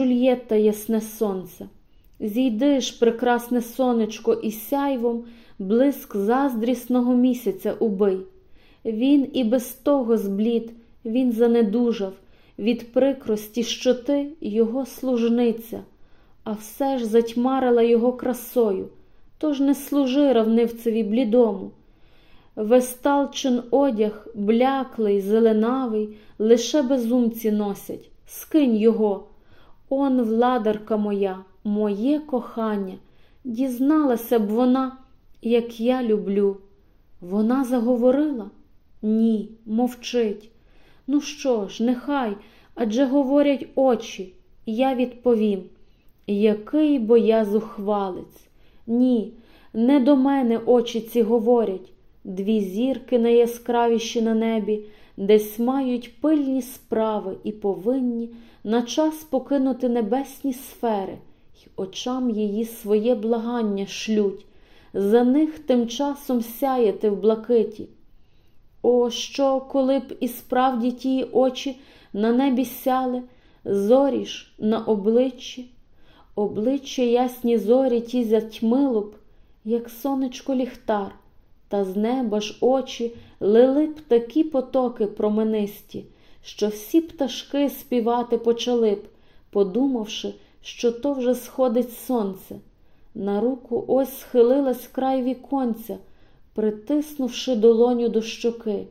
Джульєтта ясне сонце. Зійди ж, прекрасне сонечко, і сяйвом блиск заздрісного місяця убий. Він і без того зблід, він занедужав від прикрості, що ти його служниця, а все ж затьмарила його красою, тож не служи равнивцеві блідому. Весталчин одяг, бляклий, зеленавий, лише безумці носять, скинь його. Он, владарка моя, моє кохання, дізналася б вона, як я люблю. Вона заговорила? Ні, мовчить. Ну що ж, нехай, адже говорять очі, я відповім, який бо я зухвалець. Ні, не до мене очі ці говорять, дві зірки найяскравіші на небі, десь мають пильні справи і повинні на час покинути небесні сфери, й очам її своє благання шлють, за них тим часом сяяти в блакиті. О, що, коли б і справді ті очі на небі сяли, зорі ж на обличчі, обличчя ясні зорі ті затьмило б, як сонечко ліхтар, та з неба ж очі лили б такі потоки променисті, що всі пташки співати почали б, подумавши, що то вже сходить сонце. На руку ось схилилась край віконця, притиснувши долоню до щоки.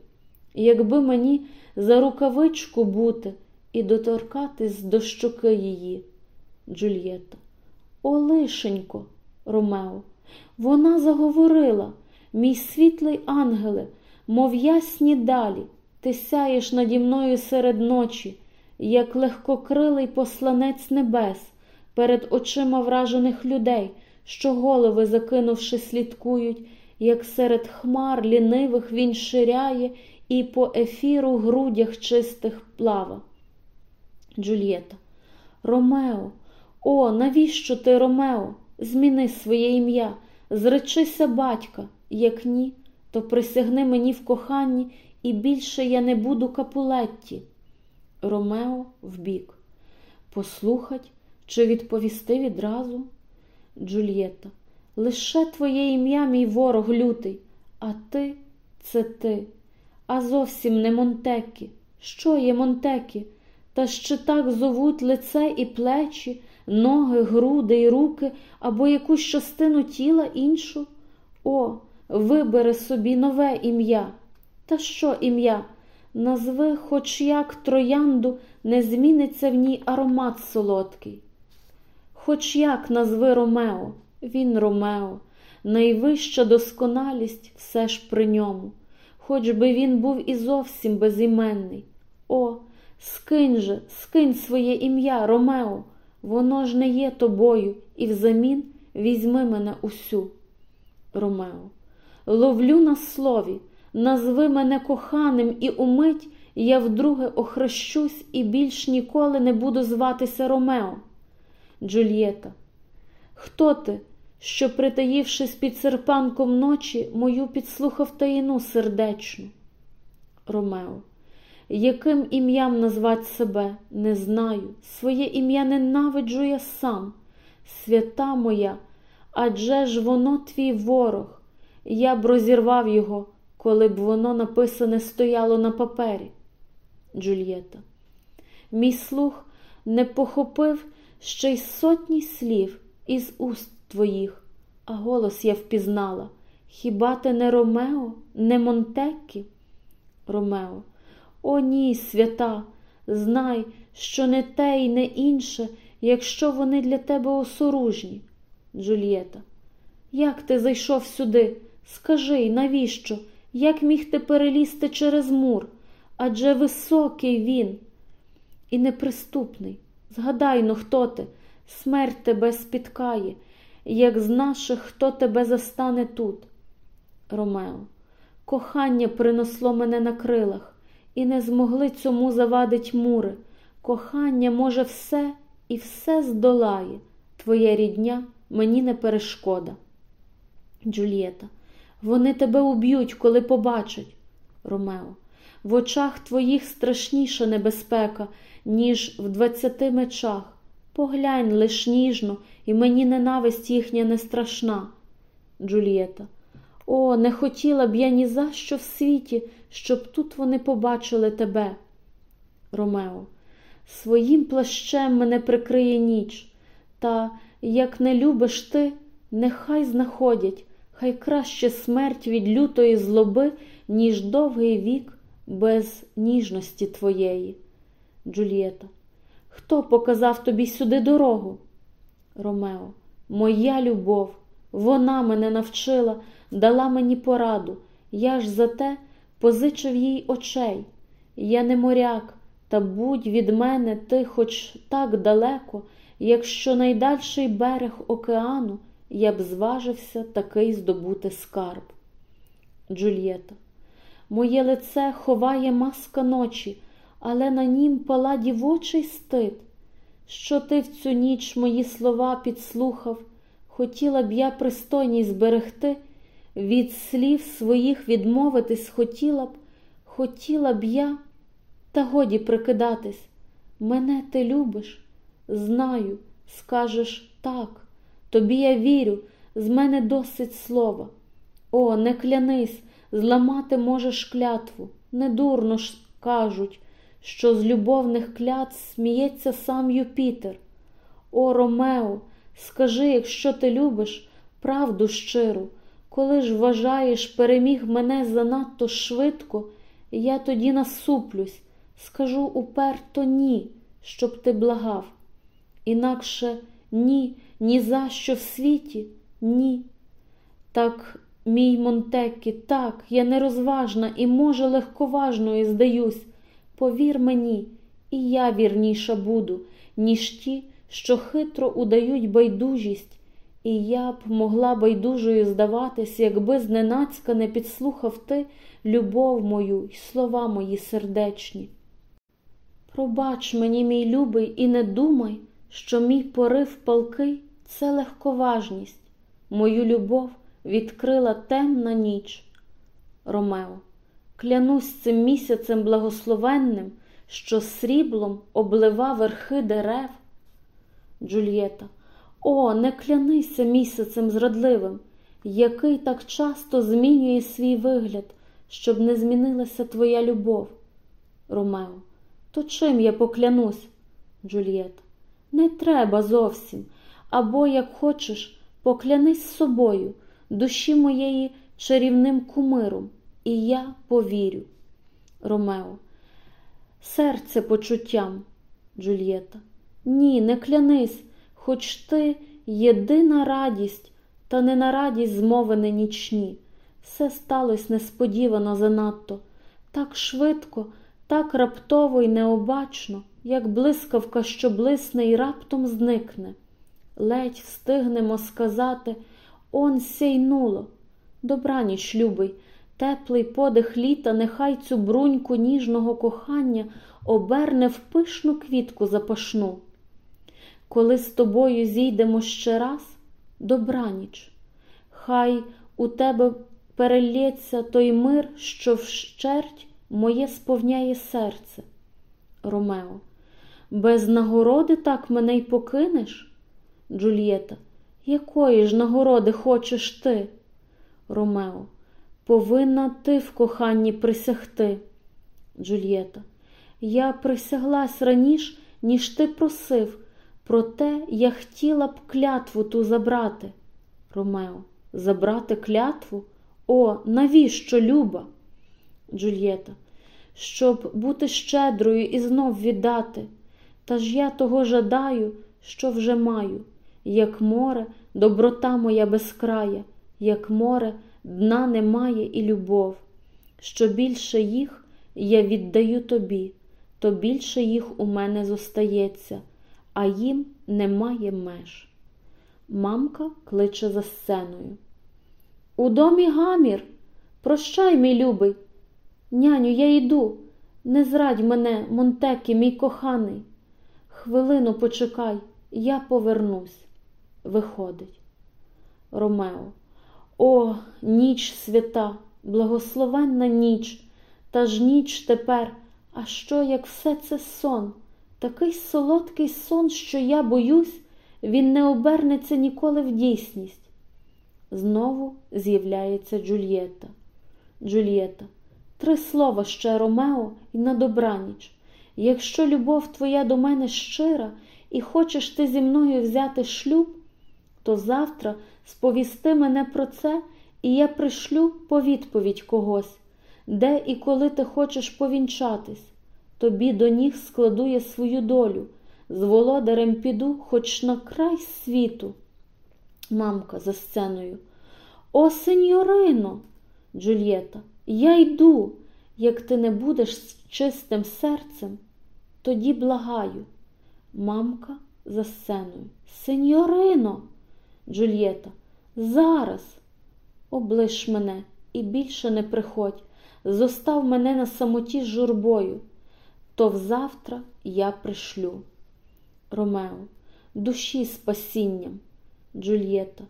Якби мені за рукавичку бути і доторкатись до щоки її, Джульєта. О, лишенько, Ромео, вона заговорила, мій світлий ангеле, мов ясні далі, ти сяєш наді мною серед ночі, як легкокрилий посланець небес перед очима вражених людей, що голови, закинувши, слідкують, як серед хмар лінивих він ширяє і по ефіру грудях чистих плава. Джульєта. Ромео, о, навіщо ти, Ромео? Зміни своє ім'я, зречися батька, як ні, то присягни мені в коханні, і більше я не буду капулетті. Ромео вбік. Послухать чи відповісти відразу? Джульєта. Лише твоє ім'я, мій ворог лютий, а ти це ти, а зовсім не Монтекі. Що є Монтекі? Та ще так зовуть лице і плечі, ноги, груди й руки або якусь частину тіла іншу? О, вибери собі нове ім'я. Та що ім'я? Назви, хоч як троянду, не зміниться в ній аромат солодкий. Хоч як назви Ромео, він Ромео, найвища досконалість все ж при ньому, хоч би він був і зовсім безіменний. О, скинь же, скинь своє ім'я, Ромео, воно ж не є тобою, і взамін візьми мене усю. Ромео, ловлю на слові, назви мене коханим, і умить я вдруге охрещусь і більш ніколи не буду зватися Ромео. Джульєта, хто ти, що, притаївшись під серпанком ночі, мою підслухав таїну сердечну? Ромео, яким ім'ям назвать себе, не знаю, своє ім'я ненавиджу я сам, свята моя, адже ж воно твій ворог, я б розірвав його, коли б воно написане стояло на папері. Джульєта, мій слух не похопив ще й сотні слів із уст твоїх, а голос я впізнала. Хіба ти не Ромео, не Монтеккі? Ромео, о ні, свята, знай, що не те і не інше, якщо вони для тебе осоружні. Джульєта, як ти зайшов сюди? Скажи, навіщо? Як міг ти перелізти через мур? Адже високий він і неприступний. Згадай но, хто ти, смерть тебе спіткає, як з наших, хто тебе застане тут. Ромео, кохання принесло мене на крилах, і не змогли цьому завадить мури. Кохання може все і все здолає. Твоя рідня мені не перешкода. Джульєта, вони тебе уб'ють, коли побачать. Ромео, в очах твоїх страшніша небезпека, ніж в двадцяти мечах. Поглянь лиш ніжно, і мені ненависть їхня не страшна. Джульєта. О, не хотіла б я ні за що в світі, щоб тут вони побачили тебе. Ромео. Своїм плащем мене прикриє ніч, та, як не любиш ти, нехай знаходять, хай краще смерть від лютої злоби, ніж довгий вік без ніжності твоєї. Джульєта. Хто показав тобі сюди дорогу? Ромео, моя любов, вона мене навчила, дала мені пораду. Я ж за те позичив їй очей. Я не моряк, та будь від мене ти хоч так далеко, якщо найдальший берег океану я б зважився такий здобути скарб. Джульєта, моє лице ховає маска ночі, але на нім пала дівочий стид. Що ти в цю ніч мої слова підслухав, хотіла б я пристойність зберегти, від слів своїх відмовитись хотіла б, хотіла б я, та годі прикидатись. Мене ти любиш? Знаю, скажеш так, тобі я вірю, з мене досить слова. О, не клянись, зламати можеш клятву, не дурно ж кажуть що з любовних клят сміється сам Юпітер. О, Ромео, скажи, якщо ти любиш правду щиру, коли ж вважаєш, переміг мене занадто швидко, я тоді насуплюсь, скажу уперто ні, щоб ти благав. Інакше ні, ні за що в світі, ні. Так, мій Монтекі, так, я нерозважна і, може, легковажною здаюсь. Повір мені, і я вірніша буду, ніж ті, що хитро удають байдужість, і я б могла байдужою здаватись, якби зненацька не підслухав ти любов мою й слова мої сердечні. Пробач мені, мій любий, і не думай, що мій порив палкий це легковажність, мою любов відкрила темна ніч. Ромео Клянусь цим місяцем благословенним, що сріблом облива верхи дерев. Джульєта, о, не клянися місяцем зрадливим, який так часто змінює свій вигляд, щоб не змінилася твоя любов. Ромео, то чим я поклянусь? Джульєта, не треба зовсім. Або, як хочеш, поклянись собою, душі моєї чарівним кумиром і я повірю. Ромео. Серце почуттям, Джульєта. Ні, не клянись, хоч ти єдина радість, та не на радість змовини нічні. Все сталося несподівано занадто, так швидко, так раптово й необачно, як блискавка, що блисне і раптом зникне. Ледь встигнемо сказати он сяйнуло. Добраніч, любий, Теплий подих літа нехай цю бруньку ніжного кохання оберне в пишну квітку запашну. Коли з тобою зійдемо ще раз, добраніч, хай у тебе перелється той мир, що вщерть моє сповняє серце. Ромео, без нагороди так мене й покинеш? Джульєта, якої ж нагороди хочеш ти? Ромео, Повинна ти в коханні присягти. Джульєта, я присяглась раніш, ніж ти просив, проте я хотіла б клятву ту забрати. Ромео, забрати клятву? О, навіщо, люба? Джульєта, щоб бути щедрою і знов віддати. Та ж я того жадаю, що вже маю, як море, доброта моя безкрая, як море дна немає і любов. Що більше їх я віддаю тобі, то більше їх у мене зостається, а їм немає меж. Мамка кличе за сценою. У домі гамір, прощай, мій любий. Няню, я йду. Не зрадь мене, Монтекі, мій коханий. Хвилину почекай, я повернусь. Виходить. Ромео. О, ніч свята, благословенна ніч, та ж ніч тепер, а що, як все це сон? Такий солодкий сон, що я боюсь, він не обернеться ніколи в дійсність. Знову з'являється Джульєта. Джульєта, три слова ще Ромео і на добраніч. Якщо любов твоя до мене щира, і хочеш ти зі мною взяти шлюб, то завтра сповісти мене про це, і я пришлю по відповідь когось, де і коли ти хочеш повінчатись. Тобі до ніг складу я свою долю, з володарем піду хоч на край світу. Мамка за сценою. О, сеньорино, Джульєта, я йду. Як ти не будеш з чистим серцем, тоді благаю. Мамка за сценою. Сеньорино, Джульєта, зараз облиш мене і більше не приходь, зостав мене на самоті з журбою, то взавтра я пришлю. Ромео, душі спасінням, Джульєта,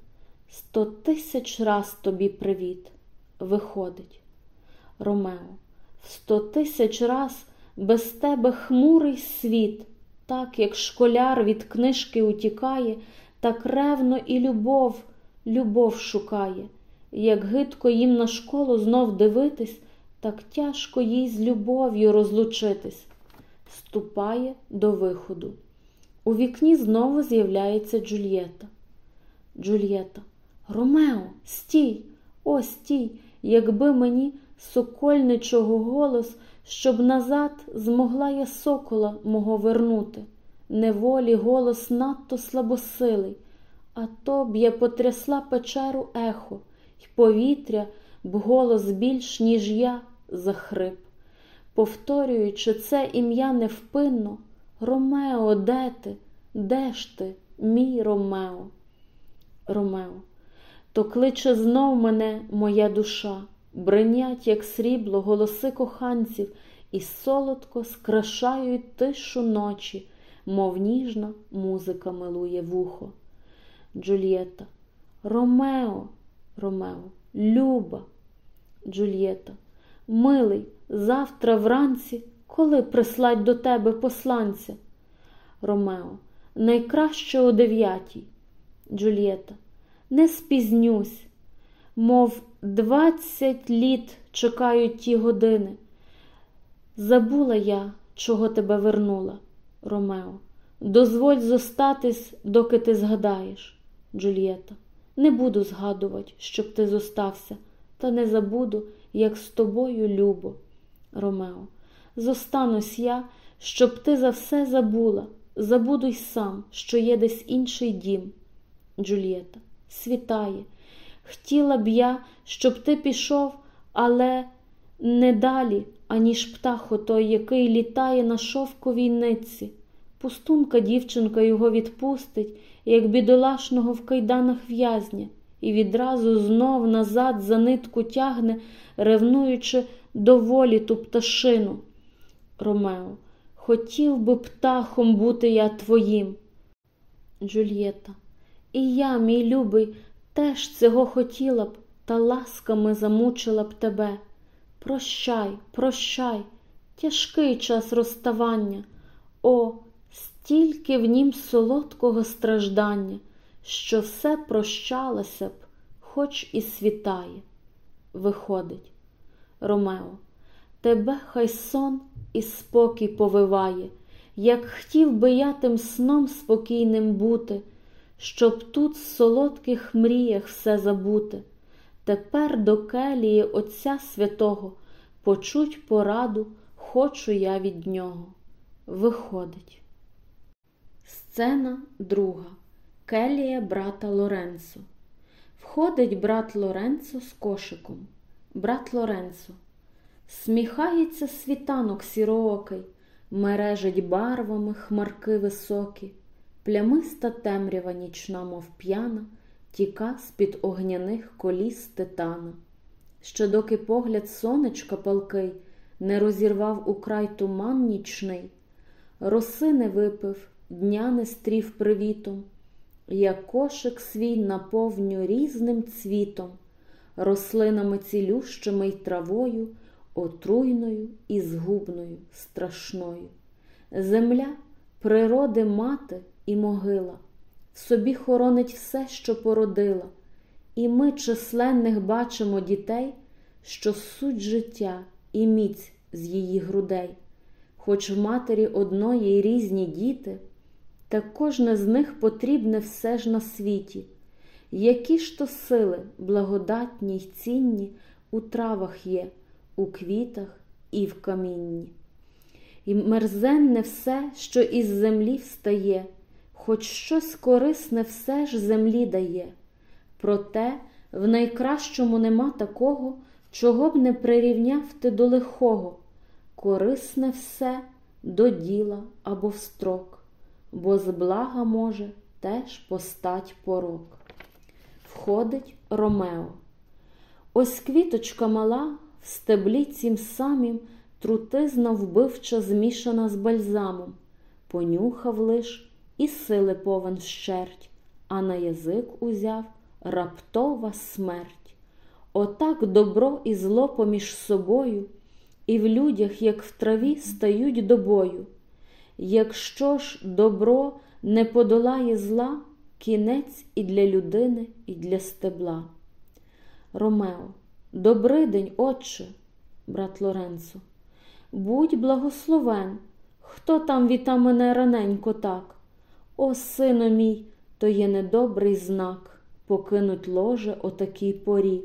сто тисяч раз тобі привіт. Виходить. Ромео, сто тисяч раз без тебе хмурий світ, так як школяр від книжки утікає, так ревно і любов, любов шукає. Як гидко їм на школу знов дивитись, так тяжко їй з любов'ю розлучитись. Ступає до виходу. У вікні знову з'являється Джульєта. Джульєта, Ромео, стій, о, стій, якби мені сокольничого голос, щоб назад змогла я сокола мого вернути. Неволі голос надто слабосилий, а то б я потрясла печеру ехо, й повітря б голос більш, ніж я, захрип. Повторюючи це ім'я невпинно, Ромео, де ти? Де ж ти, мій Ромео? Ромео, то кличе знов мене моя душа, бринять, як срібло, голоси коханців, і солодко скрашають тишу ночі, мов ніжна музика милує вухо. Джульєта, Ромео, Ромео, Люба, Джульєта, милий, завтра вранці, коли прислать до тебе посланця? Ромео, найкраще о дев'ятій. Джульєта, не спізнюсь, мов двадцять літ чекають ті години. Забула я, чого тебе вернула, Ромео. Дозволь зостатись, доки ти згадаєш, Джульєта. Не буду згадувати, щоб ти зостався, та не забуду, як з тобою любо, Ромео. Зостанусь я, щоб ти за все забула, забуду й сам, що є десь інший дім. Джульєта, світає. Хотіла б я, щоб ти пішов, але не далі, аніж птах отой, який літає на шовковій нитці. Пустунка дівчинка його відпустить, як бідолашного в кайданах в'язня, і відразу знов назад за нитку тягне, ревнуючи до волі ту пташину. Ромео, хотів би птахом бути я твоїм. Джульєта, і я, мій любий, теж цього хотіла б, та ласками замучила б тебе. Прощай, прощай, тяжкий час розставання. О, стільки в нім солодкого страждання, що все прощалося б, хоч і світає. Виходить, Ромео, тебе хай сон і спокій повиває, як хотів би я тим сном спокійним бути, щоб тут в солодких мріях все забути. Тепер до келії Отця Святого почуть пораду, хочу я від нього. Виходить. Сцена друга. Келія брата Лоренцо. Входить брат Лоренцо з кошиком. Брат Лоренцо. Сміхається світанок сіроокий, мережить барвами хмарки високі, плямиста темрява нічна, мов п'яна, тіка з-під огняних коліс титана. Ще доки погляд сонечка палкий не розірвав украй туман нічний, роси не випив, дня не стрів привітом, я кошик свій наповню різним цвітом, рослинами цілющими й травою, отруйною і згубною, страшною. Земля природи мати і могила, в собі хоронить все, що породила, і ми численних бачимо дітей, що суть життя і міць з її грудей, хоч в матері одної й різні діти, та кожне з них потрібне все ж на світі. Які ж то сили, благодатні й цінні у травах є, у квітах і в камінні. І мерзенне все, що із землі встає, хоч щось корисне все ж землі дає. Проте в найкращому нема такого, чого б не прирівняв ти до лихого, корисне все до діла або в строк, бо з блага може теж постать порок. Входить Ромео. Ось квіточка мала в стеблі цім самім трутизна вбивча змішана з бальзамом, понюхав лиш і сили повен вщерть, а на язик узяв раптова смерть. Отак добро і зло поміж собою, і в людях, як в траві, стають до бою. Якщо ж добро не подолає зла, кінець і для людини, і для стебла. Ромео, добрий день, отче, брат Лоренцо. Будь благословен, хто там віта мене раненько так. О, сину мій, то є недобрий знак покинуть ложе о такій порі.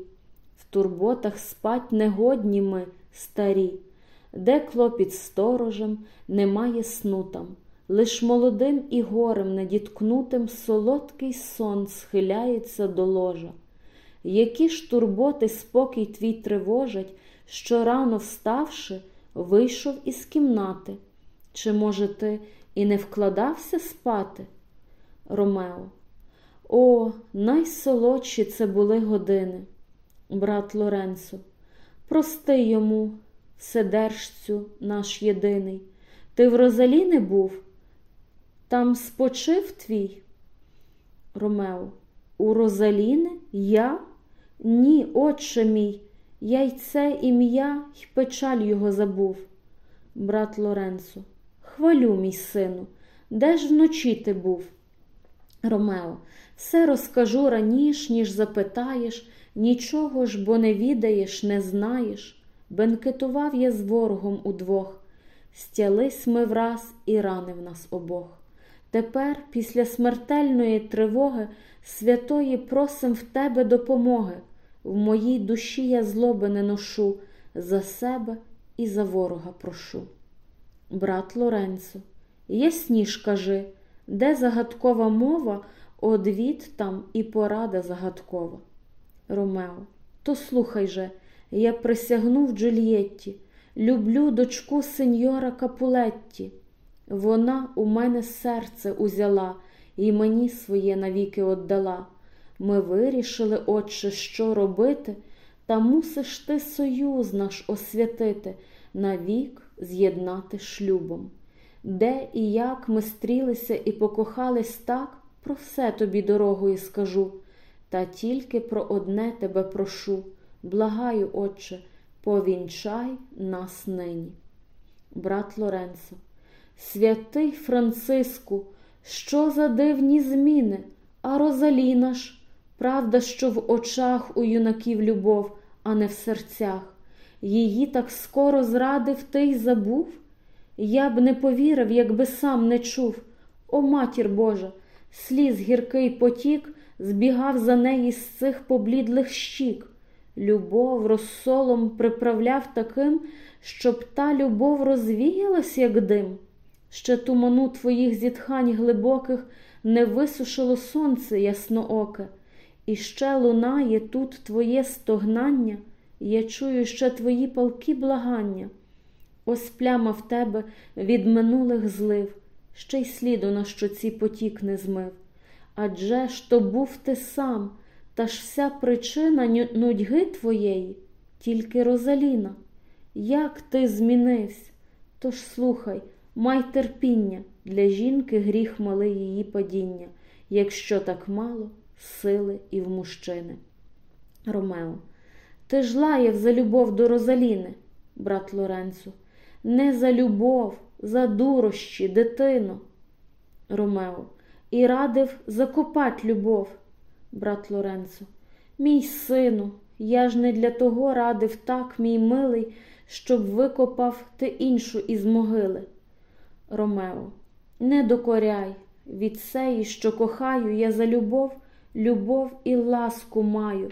В турботах спать негодні ми, старі, де клопіт сторожем, немає сну там, лиш молодим і горем недіткнутим солодкий сон схиляється до ложа. Які ж турботи спокій твій тривожать, що рано вставши, вийшов із кімнати? Чи, може, ти і не вкладався спати? Ромео, о, найсолодші це були години, брат Лоренцо, прости йому, вседержцю наш єдиний. Ти в Розалі не був? Там спочив твій? Ромео, у Розаліни? Я? Ні, отче мій, я й ім'я й печаль його забув. Брат Лоренцо, хвалю, мій сину, де ж вночі ти був? Ромео, все розкажу раніш, ніж запитаєш, нічого ж, бо не відаєш, не знаєш. Бенкетував я з ворогом удвох, стялись ми враз і ранив нас обох. Тепер, після смертельної тривоги, святої просим в тебе допомоги. В моїй душі я злоби не ношу, за себе і за ворога прошу. Брат Лоренцо, ясніш кажи, де загадкова мова, одвід там і порада загадкова. Ромео, то слухай же, я присягнув Джульєтті, люблю дочку сеньора Капулетті. Вона у мене серце узяла і мені своє навіки отдала. Ми вирішили, отче, що робити, та мусиш ти союз наш освятити, навік з'єднати шлюбом. Де і як ми стрілися і покохались так, про все тобі дорогою скажу, та тільки про одне тебе прошу, благаю, Отче, повінчай нас нині. Брат Лоренцо, святий Франциску, що за дивні зміни, а Розаліна ж, правда, що в очах у юнаків любов, а не в серцях. Її так скоро зрадив ти й забув. Я б не повірив, якби сам не чув. О, матір Божа, сліз гіркий потік збігав за неї з цих поблідлих щік. Любов розсолом приправляв таким, щоб та любов розвіялась, як дим. Ще туману твоїх зітхань глибоких не висушило сонце яснооке, і ще лунає тут твоє стогнання, я чую ще твої палки благання. Ось пляма в тебе від минулих злив, ще й сліду на щоці потік не змив. Адже ж то був ти сам, та ж вся причина нудьги твоєї, тільки Розаліна. Як ти змінився? Тож слухай, май терпіння, для жінки гріх малий її падіння, якщо так мало сили і в мужчини. Ромео, ти ж лаяв за любов до Розаліни, брат Лоренцо, не за любов, за дурощі, дитино. Ромео, і радив закопать любов, брат Лоренцо. Мій сину, я ж не для того радив так, мій милий, щоб викопав ти іншу із могили. Ромео, не докоряй від сеї, що кохаю, я за любов, любов і ласку маю,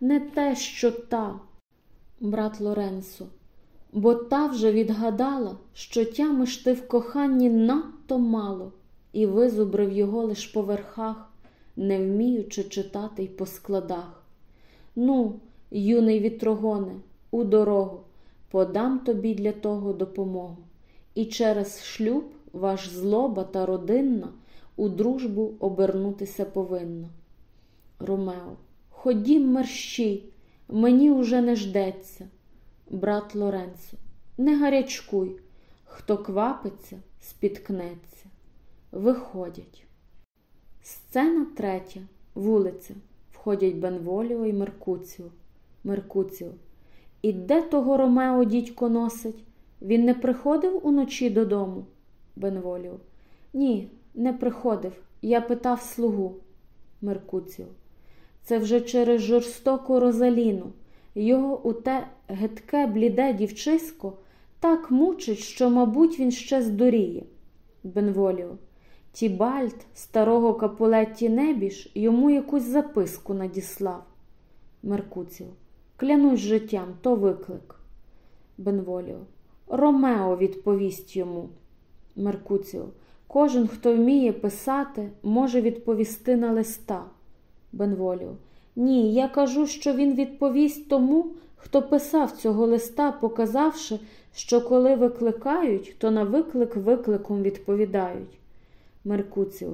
не те, що та, брат Лоренцо, бо та вже відгадала, що тямиш ти в коханні надто мало, і визубрив його лиш по верхах, не вміючи читати й по складах. Ну, юний вітрогоне, у дорогу, подам тобі для того допомогу. І через шлюб ваш злоба та родинна у дружбу обернутися повинна. Ромео, ходім мерщій, мені уже не ждеться. Брат Лоренцо, не гарячкуй, хто квапиться, спіткнеться. Виходять. Сцена третя. Вулиця. Входять Бенволіо і Меркуціо. Меркуціо. І де того Ромео дідько носить? Він не приходив уночі додому? Бенволіо. Ні, не приходив. Я питав слугу. Меркуціо. Це вже через жорстоку розаліну. Його у те гидке, бліде дівчисько так мучить, що, мабуть, він ще здуріє. Бенволіо. Тібальт, старого Капулетті Небіж, йому якусь записку надіслав. Меркуціо. Клянусь життям, то виклик. Бенволіо. Ромео відповість йому. Меркуціо. Кожен, хто вміє писати, може відповісти на листа. Бенволіо. Ні, я кажу, що він відповість тому, хто писав цього листа, показавши, що коли викликають, то на виклик викликом відповідають. Меркуціо.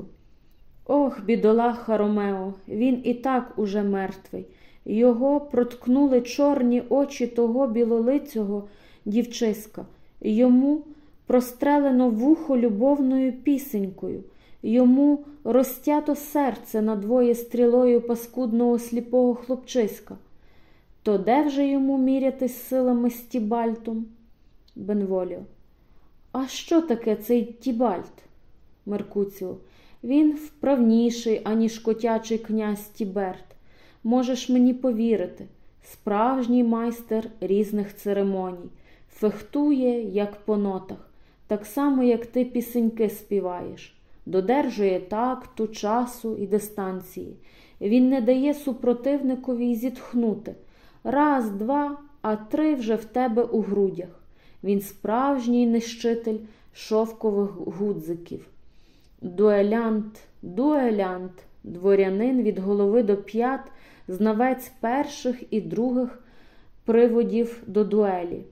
Ох, бідолаха Ромео, він і так уже мертвий. Його проткнули чорні очі того білолицього дівчиська. Йому прострелено вухо любовною пісенькою, йому розтято серце надвоє стрілою паскудного сліпого хлопчиська. То де вже йому мірятись силами з Тібальтом? Бенволіо. А що таке цей Тібальт? Меркуціо. Він вправніший, аніж котячий князь Тіберт. Можеш мені повірити, справжній майстер різних церемоній, фехтує, як по нотах, так само, як ти пісеньки співаєш, додержує такту, часу і дистанції. Він не дає супротивникові зітхнути. Раз, два, а три вже в тебе у грудях. Він справжній нищитель шовкових гудзиків. Дуелянт, дуелянт, дворянин від голови до п'ят, знавець перших і других приводів до дуелі.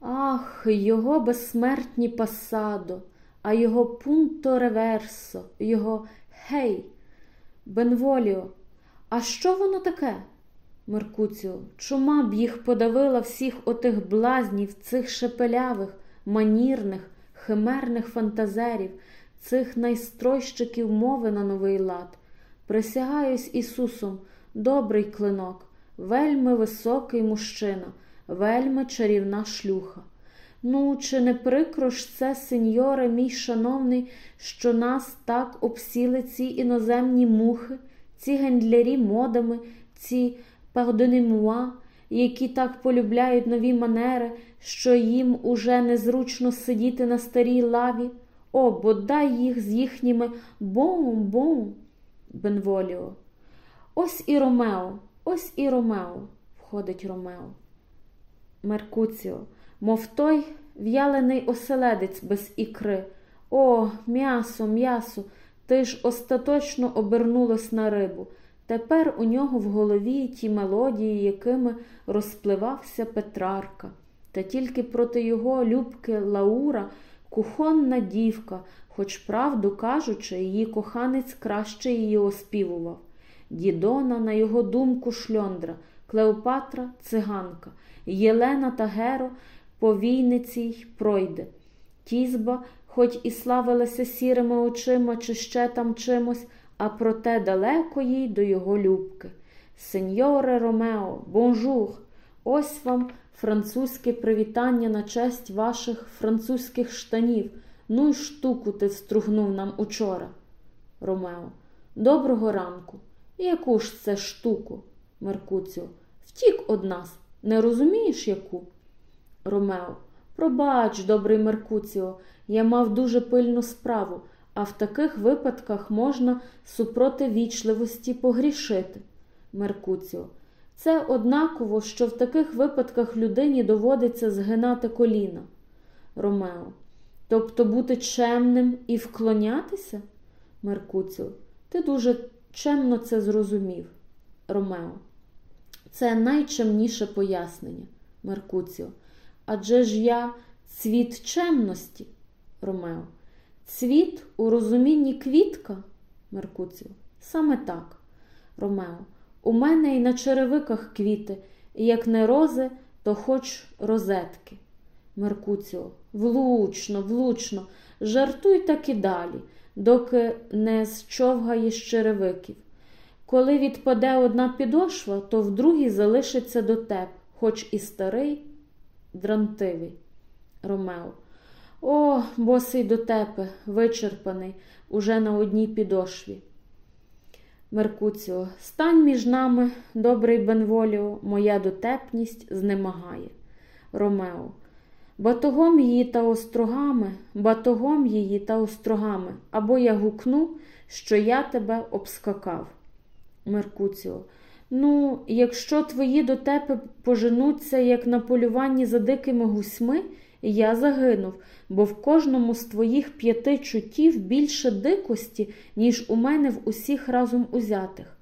Ах, його безсмертні пасадо, а його пунто реверсо, його гей, Бенволіо. А що воно таке? Меркуціо, чума б їх подавила всіх отих блазнів, цих шепелявих, манірних, химерних фантазерів, цих найстройщиків мови на новий лад. Присягаюсь Ісусом, добрий клинок, вельми високий мужчина, вельми чарівна шлюха. Ну, чи не прикро ж це, сеньоре, мій шановний, що нас так обсіли ці іноземні мухи, ці гендлярі модами, ці пардонемуа, які так полюбляють нові манери, що їм уже незручно сидіти на старій лаві? О, бодай їх з їхніми бом-бом. Бенволіо. Ось і Ромео, ось і Ромео, входить Ромео. Меркуціо, мов той в'ялений оселедець без ікри. О, м'ясо, м'ясо, ти ж остаточно обернулась на рибу. Тепер у нього в голові ті мелодії, якими розпливався Петрарка, та тільки проти його любки Лаура, кухонна дівка, хоч, правду кажучи, її коханець краще її оспівував. Дідона, на його думку, шльондра, Клеопатра циганка, Єлена та Геро повійниці й пройде. Тізба, хоч і славилася сірими очима, чи ще там чимось, а проте далеко їй до його любки. Сеньоре Ромео, бонжур! Ось вам французьке привітання на честь ваших французьких штанів. Ну й штуку ти встругнув нам учора. Ромео. Доброго ранку. Яку ж це штуку? Меркуціо. Втік од нас. Не розумієш яку? Ромео. Пробач, добрий Меркуціо, я мав дуже пильну справу, а в таких випадках можна супроти вічливості погрішити. Меркуціо. Це однаково, що в таких випадках людині доводиться згинати коліна. Ромео. Тобто бути чемним і вклонятися? Меркуціо. Ти дуже чемно це зрозумів. Ромео. Це найчемніше пояснення. Меркуціо. Адже ж я цвіт чемності. Ромео. Цвіт у розумінні квітка? Меркуціо. Саме так. Ромео. У мене й на черевиках квіти, і як не рози, то хоч розетки. Меркуціо. Влучно, влучно, жартуй так і далі, доки не зчовгаєш черевиків. Коли відпаде одна підошва, то в другій залишиться дотеп, хоч і старий, дрантивий. Ромео. О, босий дотепе, вичерпаний, уже на одній підошві. Меркуціо, стань між нами, добрий Бенволіо, моя дотепність знемагає. Ромео. Батогом її та острогами, батогом її та острогами, або я гукну, що я тебе обскакав. Меркуціо. Ну, якщо твої дотепи поженуться, як на полюванні за дикими гусьми, я загинув, бо в кожному з твоїх п'яти чуттів більше дикості, ніж у мене в усіх разом узятих.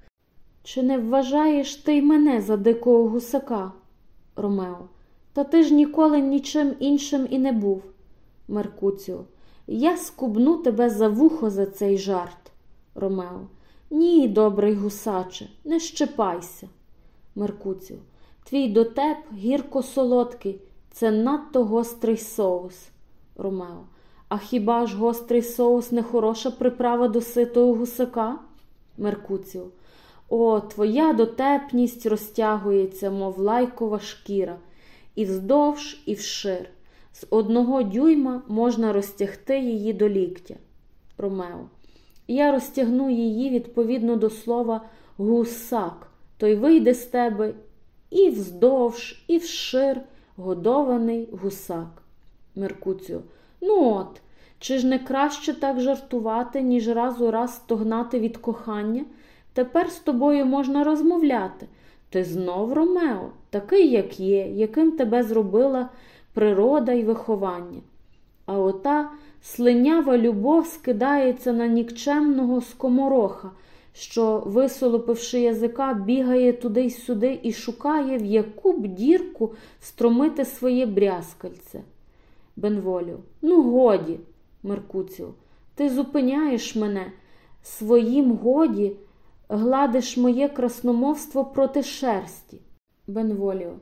Чи не вважаєш ти й мене за дикого гусака, Ромео? Та ти ж ніколи нічим іншим і не був. Меркуціо, я скубну тебе за вухо за цей жарт. Ромео. Ні, добрий гусаче, не щепайся. Меркуціо, твій дотеп гірко солодкий, це надто гострий соус. Ромео. А хіба ж гострий соус не хороша приправа до ситого гусака? Меркуціо. О, твоя дотепність розтягується, мов лайкова шкіра, і вздовж, і вшир. З одного дюйма можна розтягти її до ліктя. Ромео. Я розтягну її відповідно до слова гусак, той вийде з тебе і вздовж, і вшир годований гусак. Меркуціо. Ну от, чи ж не краще так жартувати, ніж раз у раз стогнати від кохання? Тепер з тобою можна розмовляти. Ти знов Ромео, такий, як є, яким тебе зробила природа і виховання. А ота слинява любов скидається на нікчемного скомороха, що, висолопивши язика, бігає туди й сюди і шукає, в яку б дірку стромити своє брязкальце. Бенволю, ну годі, Меркуціо, ти зупиняєш мене своїм годі, гладиш моє красномовство проти шерсті. Бенволіо,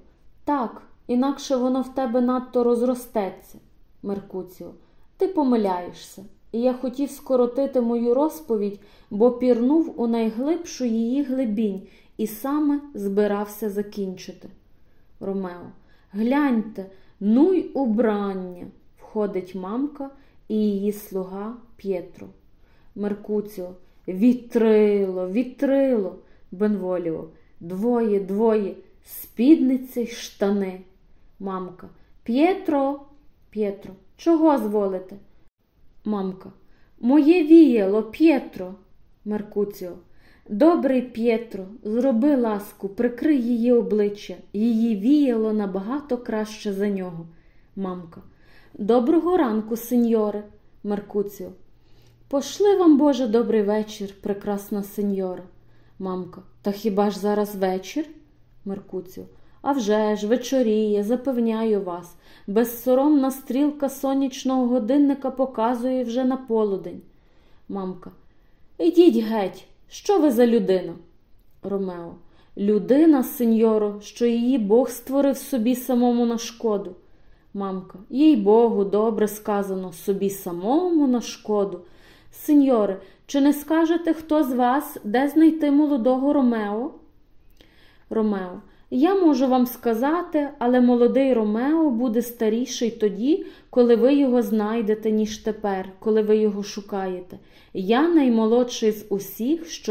так, інакше воно в тебе надто розростеться. Меркуціо, ти помиляєшся, і я хотів скоротити мою розповідь, бо пірнув у найглибшу її глибінь і саме збирався закінчити. Ромео, гляньте, ну й убрання, входить мамка і її слуга П'єтро. Меркуціо, вітрило, вітрило, Бенволіо, двоє, двоє, спідниці й штани. Мамка, П'єтро, П'єтро, чого зволите? Мамка, моє віяло, П'єтро, Меркуціо. Добрий П'єтро, зроби ласку, прикрий її обличчя, її віяло набагато краще за нього. Мамка. Доброго ранку, сеньоре, Меркуціо. Пошли вам, Боже, добрий вечір, прекрасна сеньора. Мамка. Та хіба ж зараз вечір? Меркуціо. А вже ж, вечоріє, запевняю вас, безсоромна стрілка сонячного годинника показує вже на полудень. Мамка. Ідіть геть, що ви за людина? Ромео. Людина, сеньоро, що її Бог створив собі самому на шкоду. Мамка, їй Богу, добре сказано, собі самому на шкоду. Сеньоре, чи не скажете, хто з вас, де знайти молодого Ромео? Ромео, Я можу вам сказати, але молодий Ромео буде старіший тоді, коли ви його знайдете, ніж тепер, коли ви його шукаєте. Я наймолодший з усіх, що